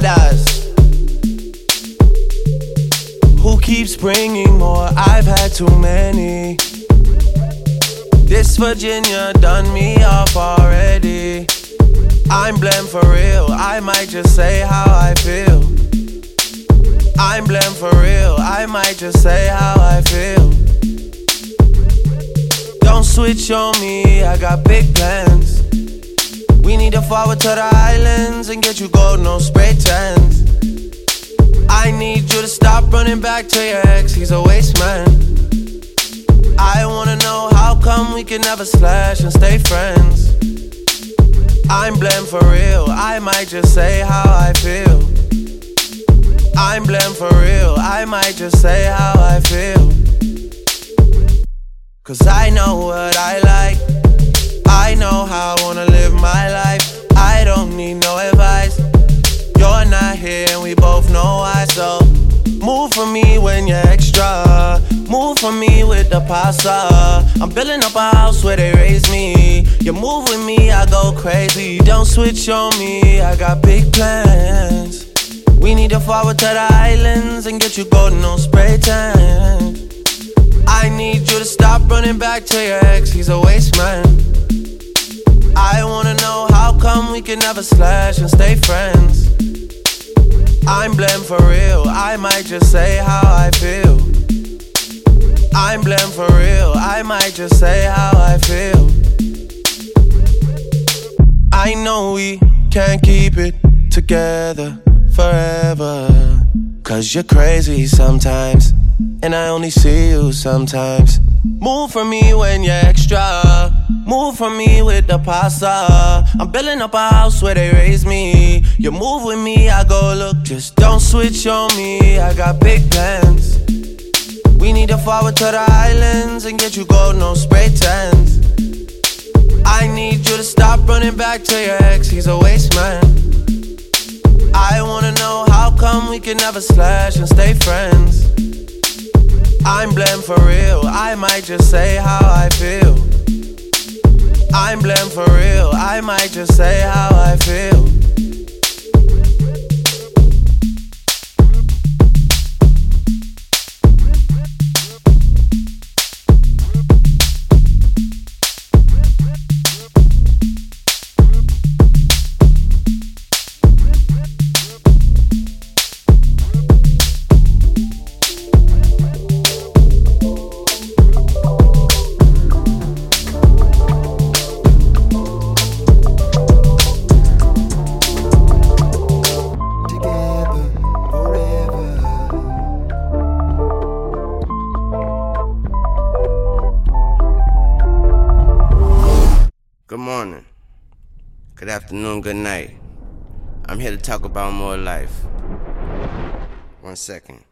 does. Who keeps bringing more? I've had too many. This Hennessy done me off already. I'm blamed for real. I might just say how I feel. I'm blamed for real. I might just say how I feel. Don't switch on me. I got big plans. We need to forward to the islands and get you gold, no spray tans. I need you to stop running back to your ex. He's a waste man. I wanna know how come we can never slash and stay friends. I'm blamed for real. I might just say how I feel. I'm blamed for real. I might just say how I feel. Cause I know what I like. I know how I wanna live my life. I don't need no advice. You're not here and we both know why. So move for me when you're extra. Move for me with the pasta. I'm building up a house where they raise me. You move with me, I go crazy. Don't switch on me, I got big plans. We need to forward to the islands and get you golden on spray tan. I need you to stop running back to your ex, he's a waste man. We can never slash and stay friends. I'm blamed for real, I might just say how I feel. I'm blamed for real, I might just say how I feel. I know we can't keep it together forever. Cause you're crazy sometimes, and I only see you sometimes. Move for me when you're extra. Move for me with the pasta. I'm building up a house where they raise me. You move with me, I go look. Just don't switch on me. I got big plans. We need to forward to the islands and get you gold, no spray tans. I need you to stop running back to your ex, he's a waste man. I wanna know how come we can never slash and stay friends. I'm blamed for real, I might just say how I feel. I'm blamed for real, I might just say how I feel. Good morning. Good afternoon, good night. I'm here to talk about more life. One second.